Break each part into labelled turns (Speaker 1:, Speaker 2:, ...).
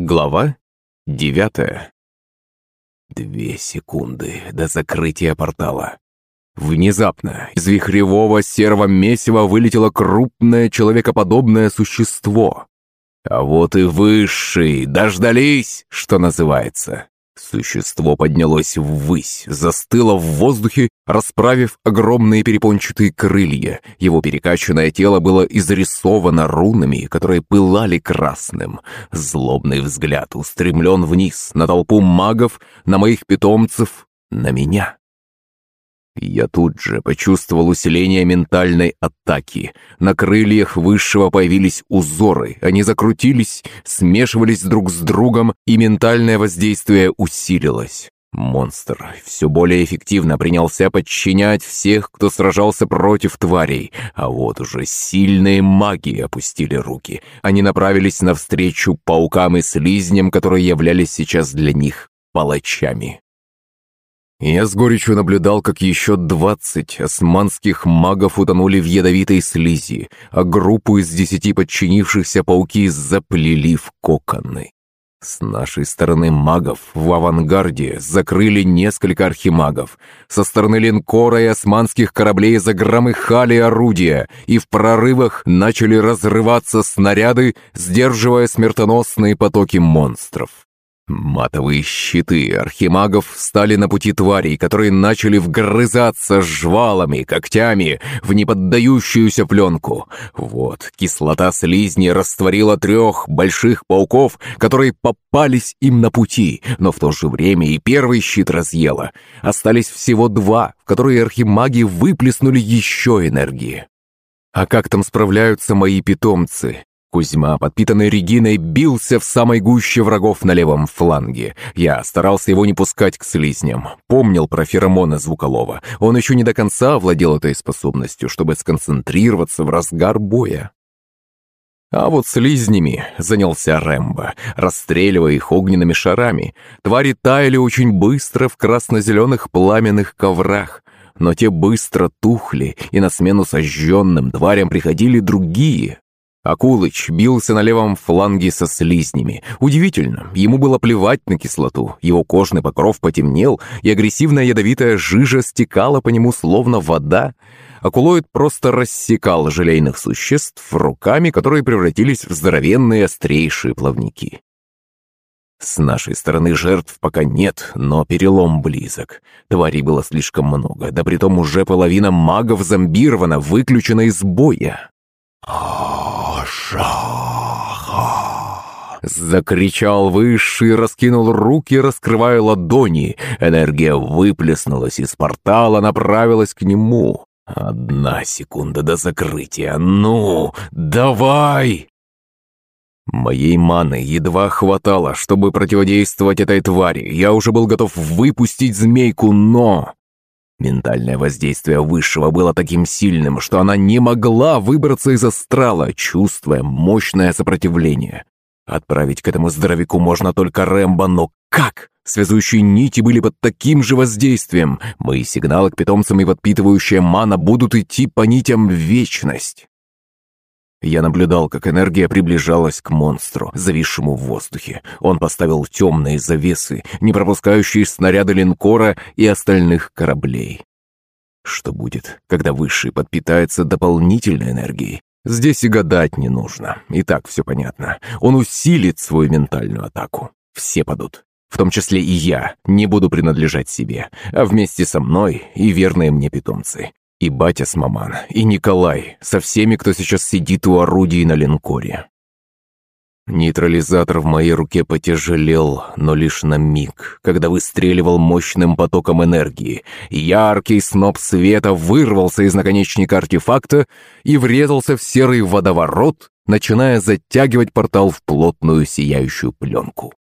Speaker 1: Глава девятая. Две секунды до закрытия портала. Внезапно из вихревого серого месива вылетело крупное человекоподобное существо. А вот и высший, дождались, что называется. Существо поднялось ввысь, застыло в воздухе, расправив огромные перепончатые крылья. Его перекачанное тело было изрисовано рунами, которые пылали красным. Злобный взгляд устремлен вниз, на толпу магов, на моих питомцев, на меня. Я тут же почувствовал усиление ментальной атаки. На крыльях высшего появились узоры. Они закрутились, смешивались друг с другом, и ментальное воздействие усилилось. Монстр все более эффективно принялся подчинять всех, кто сражался против тварей. А вот уже сильные маги опустили руки. Они направились навстречу паукам и слизням, которые являлись сейчас для них палачами. Я с горечью наблюдал, как еще двадцать османских магов утонули в ядовитой слизи, а группу из десяти подчинившихся пауки заплели в коконы. С нашей стороны магов в авангарде закрыли несколько архимагов. Со стороны линкора и османских кораблей загромыхали орудия, и в прорывах начали разрываться снаряды, сдерживая смертоносные потоки монстров. Матовые щиты архимагов встали на пути тварей, которые начали вгрызаться жвалами, когтями в неподдающуюся пленку. Вот, кислота слизни растворила трех больших пауков, которые попались им на пути, но в то же время и первый щит разъела. Остались всего два, в которые архимаги выплеснули еще энергии. А как там справляются мои питомцы? Кузьма, подпитанный Региной, бился в самой гуще врагов на левом фланге. Я старался его не пускать к слизням. Помнил про феромоны Звуколова. Он еще не до конца овладел этой способностью, чтобы сконцентрироваться в разгар боя. А вот слизнями занялся Рэмбо, расстреливая их огненными шарами. Твари таяли очень быстро в красно-зеленых пламенных коврах, но те быстро тухли, и на смену сожженным тварям приходили другие, Акулыч бился на левом фланге со слизнями. Удивительно, ему было плевать на кислоту. Его кожный покров потемнел, и агрессивная ядовитая жижа стекала по нему словно вода. Акулоид просто рассекал желейных существ руками, которые превратились в здоровенные острейшие плавники. С нашей стороны жертв пока нет, но перелом близок. Тварей было слишком много, да притом уже половина магов зомбирована, выключена из боя. «Шаха!» Закричал Высший, раскинул руки, раскрывая ладони. Энергия выплеснулась из портала, направилась к нему. «Одна секунда до закрытия. Ну, давай!» Моей маны едва хватало, чтобы противодействовать этой твари. Я уже был готов выпустить змейку, но... Ментальное воздействие Высшего было таким сильным, что она не могла выбраться из астрала, чувствуя мощное сопротивление. Отправить к этому здоровяку можно только Рэмбо, но как? Связующие нити были под таким же воздействием. Мои сигналы к питомцам и подпитывающая мана будут идти по нитям в вечность. Я наблюдал, как энергия приближалась к монстру, зависшему в воздухе. Он поставил темные завесы, не пропускающие снаряды линкора и остальных кораблей. Что будет, когда Высший подпитается дополнительной энергией? Здесь и гадать не нужно. И так все понятно. Он усилит свою ментальную атаку. Все падут. В том числе и я не буду принадлежать себе, а вместе со мной и верные мне питомцы. И батя с маман, и Николай, со всеми, кто сейчас сидит у орудий на линкоре. Нейтрализатор в моей руке потяжелел, но лишь на миг, когда выстреливал мощным потоком энергии. Яркий сноп света вырвался из наконечника артефакта и врезался в серый водоворот, начиная затягивать портал в плотную сияющую пленку.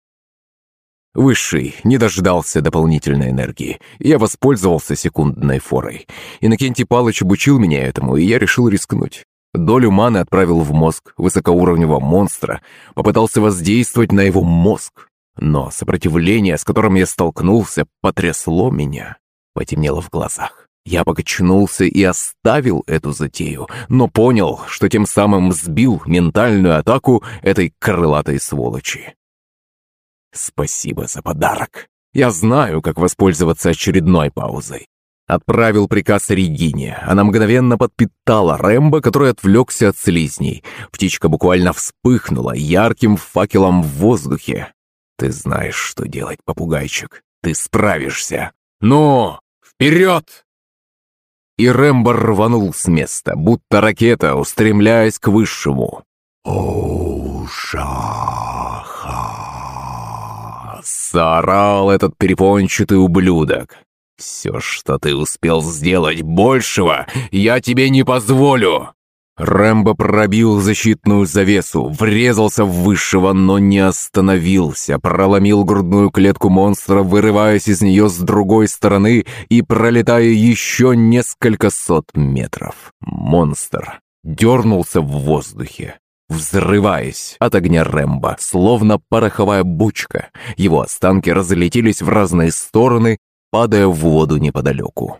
Speaker 1: Высший не дождался дополнительной энергии. Я воспользовался секундной форой. Иннокентий Палыч обучил меня этому, и я решил рискнуть. Долю маны отправил в мозг высокоуровневого монстра, попытался воздействовать на его мозг. Но сопротивление, с которым я столкнулся, потрясло меня. Потемнело в глазах. Я покачнулся и оставил эту затею, но понял, что тем самым сбил ментальную атаку этой крылатой сволочи. Спасибо за подарок. Я знаю, как воспользоваться очередной паузой. Отправил приказ Регине. Она мгновенно подпитала Рэмбо, который отвлекся от слизней. Птичка буквально вспыхнула ярким факелом в воздухе. «Ты знаешь, что делать, попугайчик. Ты справишься. Ну, вперед!» И Рэмбо рванул с места, будто ракета, устремляясь к высшему. «Оу-ша-ха!» Заорал этот перепончатый ублюдок. «Все, что ты успел сделать большего, я тебе не позволю!» Рэмбо пробил защитную завесу, врезался в высшего, но не остановился, проломил грудную клетку монстра, вырываясь из нее с другой стороны и пролетая еще несколько сот метров. Монстр дернулся в воздухе, взрываясь от огня Рэмбо, словно пороховая бочка. Его останки разлетелись в разные стороны, падая в воду неподалеку.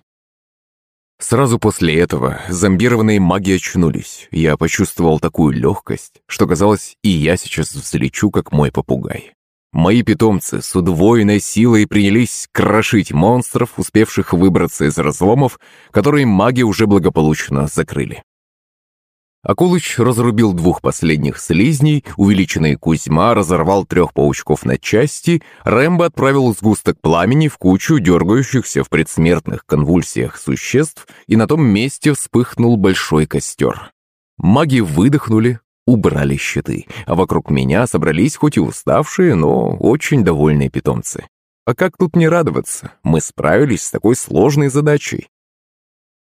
Speaker 1: Сразу после этого зомбированные маги очнулись. Я почувствовал такую легкость, что казалось, и я сейчас взлечу, как мой попугай. Мои питомцы с удвоенной силой принялись крошить монстров, успевших выбраться из разломов, которые маги уже благополучно закрыли. Акулыч разрубил двух последних слизней, увеличенный Кузьма разорвал трех паучков на части, Рэмбо отправил сгусток пламени в кучу дергающихся в предсмертных конвульсиях существ, и на том месте вспыхнул большой костер. Маги выдохнули, убрали щиты, а вокруг меня собрались хоть и уставшие, но очень довольные питомцы. А как тут не радоваться? Мы справились с такой сложной задачей.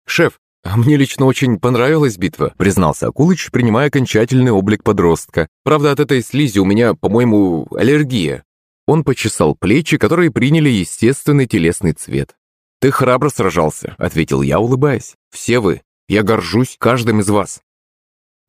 Speaker 1: «Шеф, «А мне лично очень понравилась битва», — признался Акулыч, принимая окончательный облик подростка. «Правда, от этой слизи у меня, по-моему, аллергия». Он почесал плечи, которые приняли естественный телесный цвет. «Ты храбро сражался», — ответил я, улыбаясь. «Все вы. Я горжусь каждым из вас».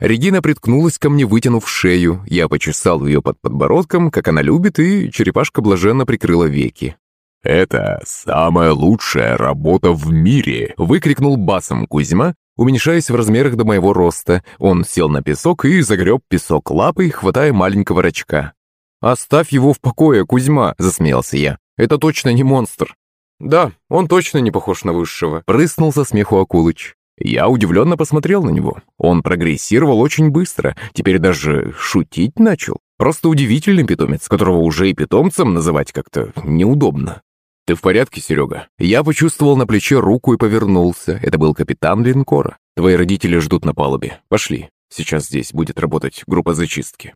Speaker 1: Регина приткнулась ко мне, вытянув шею. Я почесал ее под подбородком, как она любит, и черепашка блаженно прикрыла веки.
Speaker 2: «Это самая лучшая работа в мире!» – выкрикнул басом Кузьма, уменьшаясь в размерах до моего роста. Он сел на песок и загреб песок лапой, хватая маленького рачка. «Оставь его в покое, Кузьма!» – засмеялся я. «Это точно не монстр!» «Да, он точно не похож на высшего!» – прыснул со смеху Акулыч. Я удивленно посмотрел на него. Он прогрессировал очень быстро, теперь даже шутить начал. Просто удивительный питомец, которого уже и питомцем называть как-то неудобно. «Ты в порядке, Серега?» Я почувствовал на плече руку и повернулся. Это был капитан линкора. «Твои родители ждут на палубе. Пошли. Сейчас здесь будет работать группа зачистки».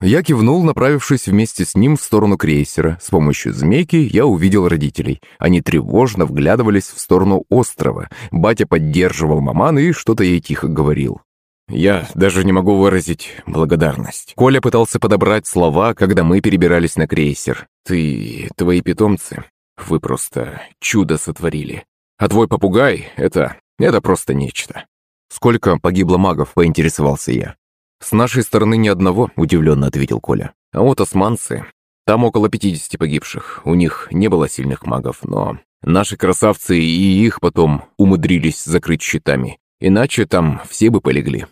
Speaker 2: Я кивнул, направившись вместе с ним в сторону крейсера. С помощью змейки я увидел родителей. Они тревожно вглядывались в сторону острова. Батя поддерживал маман и что-то ей тихо говорил. Я даже не могу выразить благодарность. Коля пытался подобрать слова, когда мы перебирались на крейсер. Ты, твои питомцы, вы просто чудо сотворили. А твой попугай — это... это просто нечто. Сколько погибло магов, поинтересовался я. С нашей стороны ни одного, удивленно ответил Коля. А вот османцы... Там около 50 погибших. У них не было сильных магов, но... Наши красавцы и их потом умудрились закрыть щитами. Иначе там все бы полегли.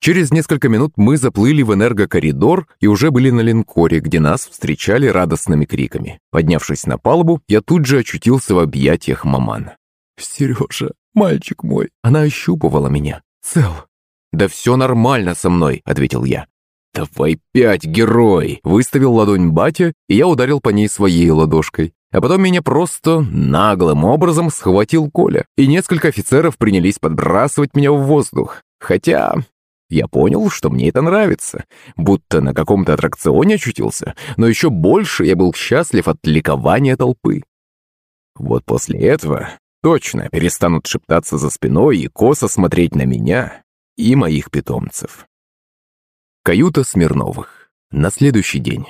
Speaker 2: Через несколько минут мы заплыли в энергокоридор и уже были на линкоре, где нас встречали радостными криками. Поднявшись на палубу, я тут же очутился в объятиях маман. «Сережа, мальчик мой!» Она ощупывала меня. «Цел!» «Да все нормально со мной», — ответил я. «Давай пять, герой!» — выставил ладонь батя, и я ударил по ней своей ладошкой. А потом меня просто наглым образом схватил Коля, и несколько офицеров принялись подбрасывать меня в воздух. Хотя я понял, что мне это нравится, будто на каком-то аттракционе очутился, но еще больше я был счастлив от ликования толпы. Вот после этого точно перестанут шептаться за спиной и косо смотреть на меня и моих питомцев. Каюта Смирновых. На следующий день.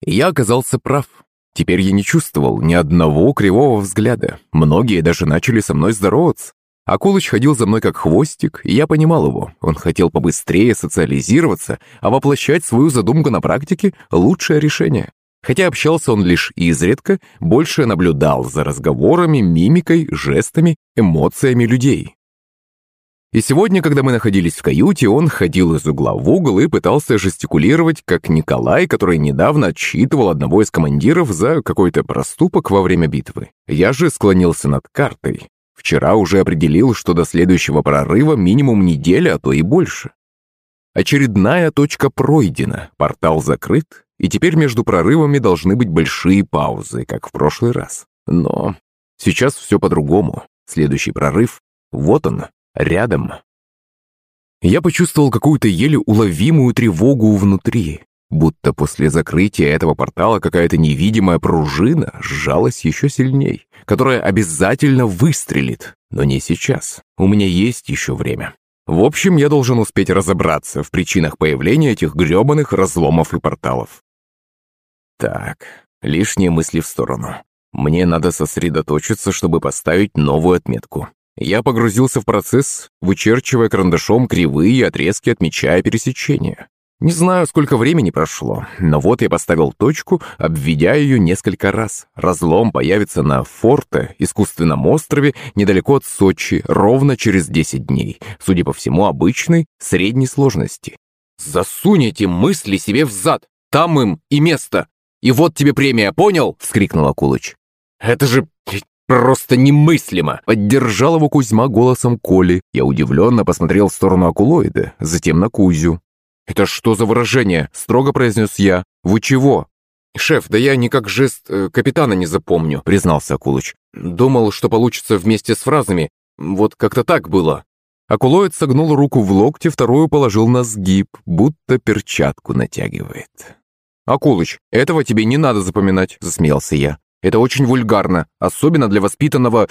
Speaker 2: Я оказался прав. Теперь я не чувствовал ни одного кривого взгляда. Многие даже начали со мной здороваться. Акулыч ходил за мной как хвостик, и я понимал его. Он хотел побыстрее социализироваться, а воплощать свою задумку на практике – лучшее решение. Хотя общался он лишь изредка, больше наблюдал за разговорами, мимикой, жестами, эмоциями людей. И сегодня, когда мы находились в каюте, он ходил из угла в угол и пытался жестикулировать, как Николай, который недавно отчитывал одного из командиров за какой-то проступок во время битвы. Я же склонился над картой. Вчера уже определил, что до следующего прорыва минимум неделя, а то и больше. Очередная точка пройдена, портал закрыт, и теперь между прорывами должны быть большие паузы, как в прошлый раз. Но сейчас все по-другому. Следующий прорыв — вот он, рядом. Я почувствовал какую-то еле уловимую тревогу внутри, будто после закрытия этого портала какая-то невидимая пружина сжалась еще сильней, которая обязательно выстрелит, но не сейчас. У меня есть еще время. В общем, я должен успеть разобраться в причинах появления этих грёбаных разломов и порталов. Так, лишние мысли в сторону. Мне надо сосредоточиться, чтобы поставить новую отметку. Я погрузился в процесс, вычерчивая карандашом кривые отрезки, отмечая пересечения. Не знаю, сколько времени прошло, но вот я поставил точку, обведя ее несколько раз. Разлом появится на Форте, искусственном острове, недалеко от Сочи, ровно через 10 дней. Судя по всему, обычной, средней сложности.
Speaker 1: «Засунь мысли себе в зад! Там им и место! И вот тебе премия, понял?» — вскрикнул Акулыч. «Это же просто немыслимо!»
Speaker 2: Поддержал его Кузьма голосом Коли. Я удивленно посмотрел в сторону Акулоида, затем на Кузю.
Speaker 1: «Это что за выражение?» – строго произнес я. «Вы чего?» «Шеф, да я никак жест э, капитана не запомню», – признался Акулыч. «Думал, что получится вместе с фразами. Вот как-то так было».
Speaker 2: Акулоид согнул руку в локте, вторую положил на сгиб, будто перчатку натягивает.
Speaker 1: «Акулыч, этого тебе не надо запоминать», – засмеялся я. «Это очень вульгарно, особенно для воспитанного...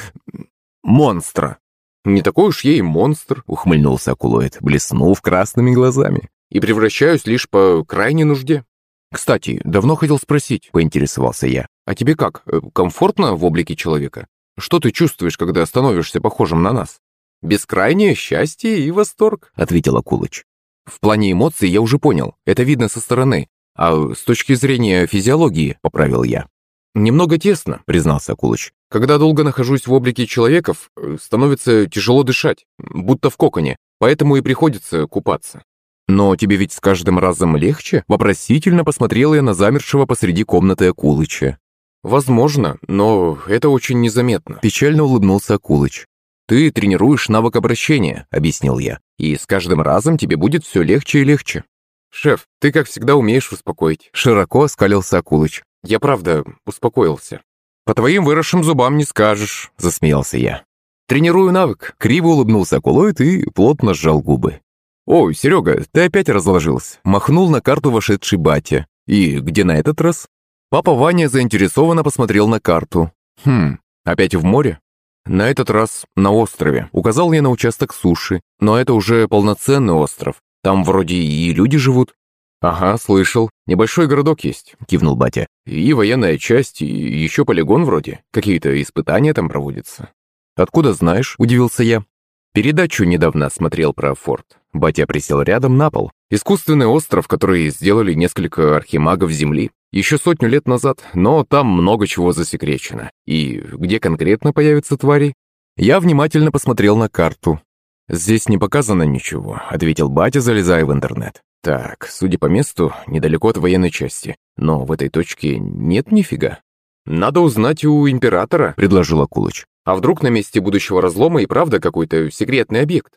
Speaker 1: монстра». «Не такой уж я и монстр», – ухмыльнулся Акулоид, блеснув красными глазами и превращаюсь лишь по крайней нужде. Кстати, давно хотел спросить, поинтересовался я. А тебе как, э, комфортно в облике человека? Что ты чувствуешь, когда становишься похожим на нас? Бескрайнее счастье и восторг, ответил Акулыч. В плане эмоций я уже понял, это видно со стороны. А с точки зрения физиологии, поправил я. «Немного тесно», — признался Акулыч. «Когда долго нахожусь в облике человеков, э, становится тяжело дышать, будто в коконе, поэтому и приходится купаться». «Но тебе ведь с каждым разом легче?» Вопросительно посмотрел я на замершего посреди комнаты Акулыча. «Возможно, но это очень незаметно», – печально улыбнулся Акулыч. «Ты тренируешь навык обращения», – объяснил я, «и с каждым разом тебе будет все легче и легче». «Шеф, ты, как всегда, умеешь успокоить», – широко оскалился Акулыч. «Я правда успокоился». «По твоим выросшим зубам не скажешь», – засмеялся я. «Тренирую навык», – криво улыбнулся Акулоид и плотно сжал губы. «Ой, Серега, ты опять разложился!» Махнул на карту вошедший батя. «И где на этот раз?» Папа Ваня заинтересованно посмотрел на карту. «Хм, опять в море?» «На этот раз на острове. Указал я на участок суши. Но это уже полноценный остров. Там вроде и люди живут». «Ага, слышал. Небольшой городок есть», — кивнул батя. «И военная часть, и еще полигон вроде. Какие-то испытания там проводятся». «Откуда знаешь?» — удивился я. «Передачу недавно смотрел про форт. Батя присел рядом на пол. Искусственный остров, который сделали несколько архимагов Земли. Еще сотню лет назад, но там много чего засекречено. И где конкретно появятся твари? Я внимательно посмотрел на карту. «Здесь не показано ничего», — ответил батя, залезая в интернет. «Так, судя по месту, недалеко от военной части. Но в этой точке нет нифига». «Надо узнать у императора», — предложил Акулыч. «А вдруг на месте будущего разлома и правда какой-то секретный объект?»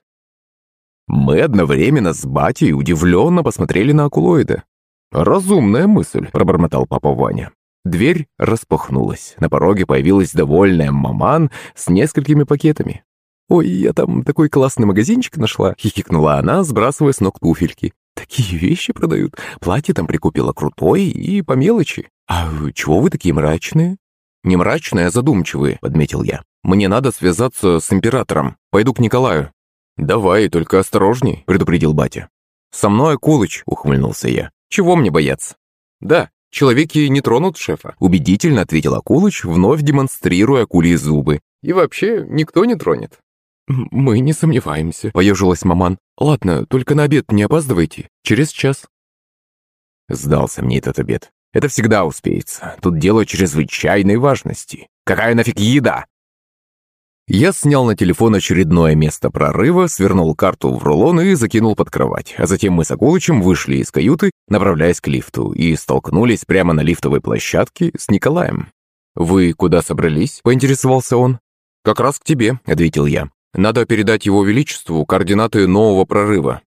Speaker 1: Мы одновременно с батей удивленно посмотрели на акулоида. «Разумная мысль», — пробормотал папа Ваня. Дверь распахнулась. На пороге появилась довольная маман с несколькими пакетами. «Ой, я там такой классный магазинчик нашла», — хихикнула она, сбрасывая с ног туфельки. «Такие вещи продают. Платье там прикупила крутое и по мелочи. А чего вы такие мрачные?» «Не мрачные, а задумчивые», — подметил я. «Мне надо связаться с императором. Пойду к Николаю». «Давай, только осторожней», — предупредил батя. «Со мной Акулыч», — ухмыльнулся я. «Чего мне бояться?» «Да, человеки не тронут шефа», — убедительно ответил Акулыч, вновь демонстрируя акульи зубы. «И вообще никто не тронет». «Мы не сомневаемся», — поежилась маман. «Ладно, только на обед не опаздывайте. Через час». Сдался мне этот обед. Это всегда успеется. Тут дело чрезвычайной важности. Какая нафиг еда?
Speaker 2: Я снял на телефон очередное место прорыва, свернул карту в рулон и закинул под кровать. А затем мы с Акулычем вышли из каюты, направляясь к лифту, и столкнулись прямо на лифтовой площадке с Николаем. «Вы куда собрались?» – поинтересовался он. «Как раз к тебе», – ответил я. «Надо передать его величеству координаты нового прорыва».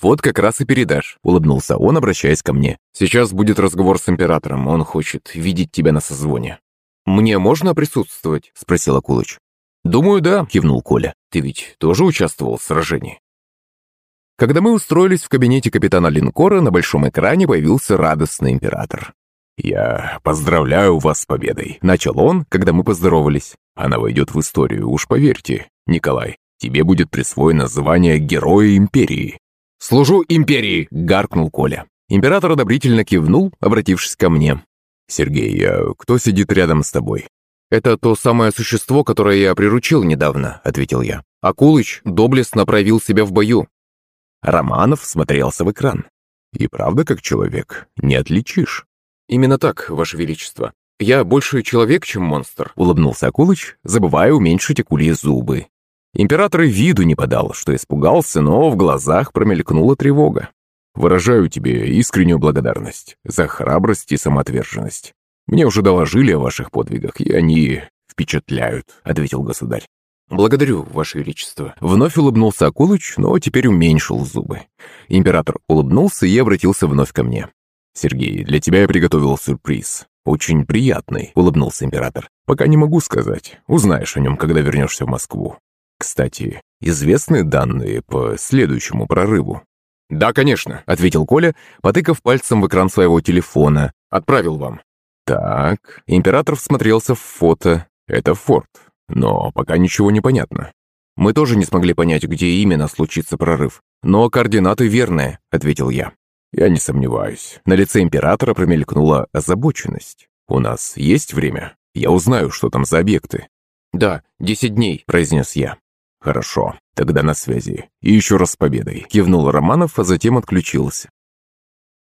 Speaker 2: «Вот как раз и передашь», – улыбнулся он, обращаясь ко мне. «Сейчас будет разговор с императором, он хочет видеть тебя на созвоне». «Мне можно присутствовать?» – спросил Акулыч. «Думаю, да», — кивнул Коля. «Ты ведь тоже участвовал в сражении?» Когда мы устроились в кабинете капитана линкора, на большом экране появился радостный император. «Я поздравляю вас с победой», — начал он, когда мы поздоровались. «Она войдет в историю, уж поверьте. Николай, тебе будет присвоено звание Героя Империи». «Служу Империи!» — гаркнул Коля. Император одобрительно кивнул, обратившись ко мне. «Сергей, а кто сидит рядом с тобой?» «Это то самое существо, которое я приручил недавно», — ответил я. «Акулыч доблестно проявил себя в бою». Романов смотрелся в экран. «И правда как человек? Не отличишь?» «Именно так, Ваше Величество. Я больше человек, чем монстр», — улыбнулся Акулыч, забывая уменьшить акульи зубы. Император и виду не подал, что испугался, но в глазах промелькнула тревога. «Выражаю тебе искреннюю благодарность за храбрость и самоотверженность. «Мне уже доложили о ваших подвигах, и они впечатляют», — ответил государь. «Благодарю, Ваше Величество». Вновь улыбнулся Акулыч, но теперь уменьшил зубы. Император улыбнулся и обратился вновь ко мне. «Сергей, для тебя я приготовил сюрприз. Очень приятный», — улыбнулся император. «Пока не могу сказать. Узнаешь о нем, когда вернешься в Москву. Кстати, известны данные по следующему прорыву?» «Да, конечно», — ответил Коля, потыкав пальцем в экран своего телефона. «Отправил вам. Так, император всмотрелся в фото. Это форт. Но пока ничего не понятно. Мы тоже не смогли понять, где именно случится прорыв. Но координаты верные, ответил я. Я не сомневаюсь. На лице императора промелькнула озабоченность. У нас есть время? Я узнаю, что там за объекты. Да, десять дней, произнес я. Хорошо, тогда на связи. И еще раз с победой. Кивнул Романов, а затем отключился.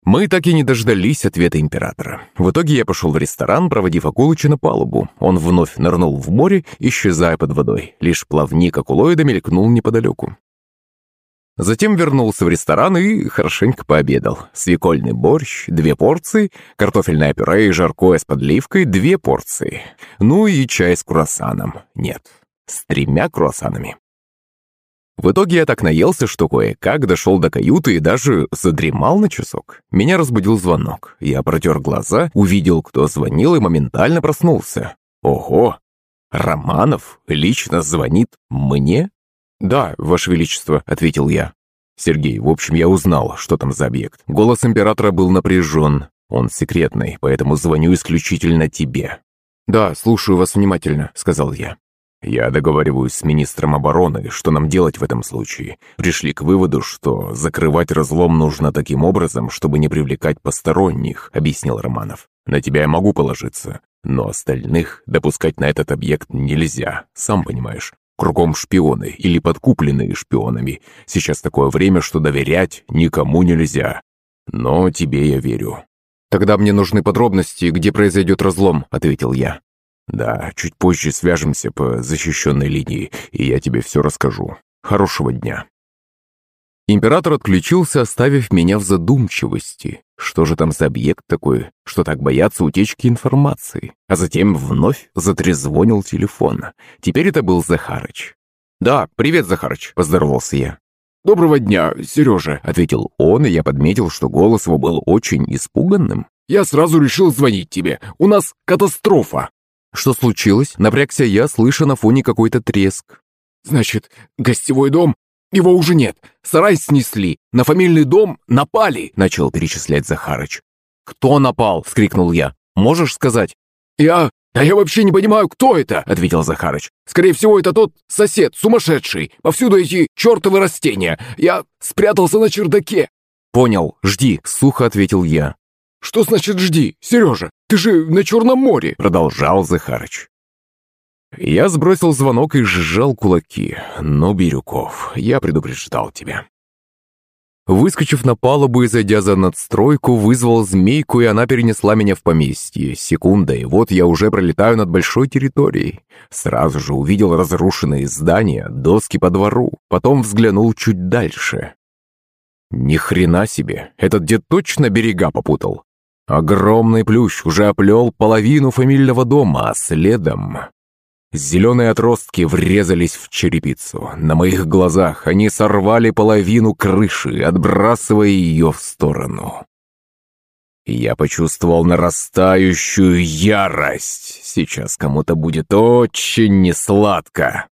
Speaker 2: Мы так и не дождались ответа императора. В итоге я пошел в ресторан, проводив Акулыча на палубу. Он вновь нырнул в море, исчезая под водой. Лишь плавник акулоида мелькнул неподалеку. Затем вернулся в ресторан и хорошенько пообедал. Свекольный борщ, две порции, картофельное пюре и жаркое с подливкой, две порции. Ну и чай с круассаном. Нет, с тремя круассанами. В итоге я так наелся, что кое-как дошел до каюты и даже задремал на часок. Меня разбудил звонок. Я протер глаза, увидел, кто звонил, и моментально проснулся. Ого! Романов лично звонит мне? «Да, Ваше Величество», — ответил я. «Сергей, в общем, я узнал, что там за объект. Голос императора был напряжен. Он секретный, поэтому звоню исключительно тебе». «Да, слушаю вас внимательно», — сказал я. Я договариваюсь с министром обороны, что нам делать в этом случае. Пришли к выводу, что закрывать разлом нужно таким образом, чтобы не привлекать посторонних, объяснил Романов. На тебя я могу положиться, но остальных допускать на этот объект нельзя, сам понимаешь. Кругом шпионы или подкупленные шпионами. Сейчас такое время, что доверять никому нельзя. Но тебе я верю. «Тогда мне нужны подробности, где произойдет разлом», — ответил я. «Да, чуть позже свяжемся по защищенной линии, и я тебе все расскажу. Хорошего дня». Император отключился, оставив меня в задумчивости. Что же там за объект такой, что так боятся утечки информации? А затем вновь затрезвонил телефон. Теперь это был Захарыч. «Да, привет, Захарыч», — поздоровался я. «Доброго дня, Сережа», — ответил он, и я подметил, что голос его был очень испуганным. «Я сразу решил звонить тебе. У нас катастрофа». «Что случилось?» Напрягся я, слыша на фоне какой-то треск. «Значит, гостевой дом? Его уже нет. Сарай снесли. На фамильный дом напали!» Начал перечислять Захарыч. «Кто напал?» — вскрикнул я. «Можешь сказать?» «Я... Да я вообще не понимаю, кто это!» — ответил Захарыч. «Скорее всего, это тот сосед, сумасшедший. Повсюду эти чертовы растения. Я спрятался на чердаке». «Понял, жди», — сухо ответил я. «Что значит жди, Сережа? Ты же на Черном море!» Продолжал Захарыч. Я сбросил звонок и сжал кулаки. «Ну, Бирюков, я предупреждал тебя». Выскочив на палубу и зайдя за надстройку, вызвал змейку, и она перенесла меня в поместье. Секунда, и вот я уже пролетаю над большой территорией. Сразу же увидел разрушенные здания, доски по двору. Потом взглянул чуть дальше. Ни хрена себе, этот дед точно берега попутал. Огромный плющ уже оплел половину фамильного дома, а следом... Зеленые отростки врезались в черепицу. На моих глазах они сорвали половину крыши, отбрасывая ее в сторону. Я почувствовал нарастающую ярость. Сейчас кому-то будет очень несладко.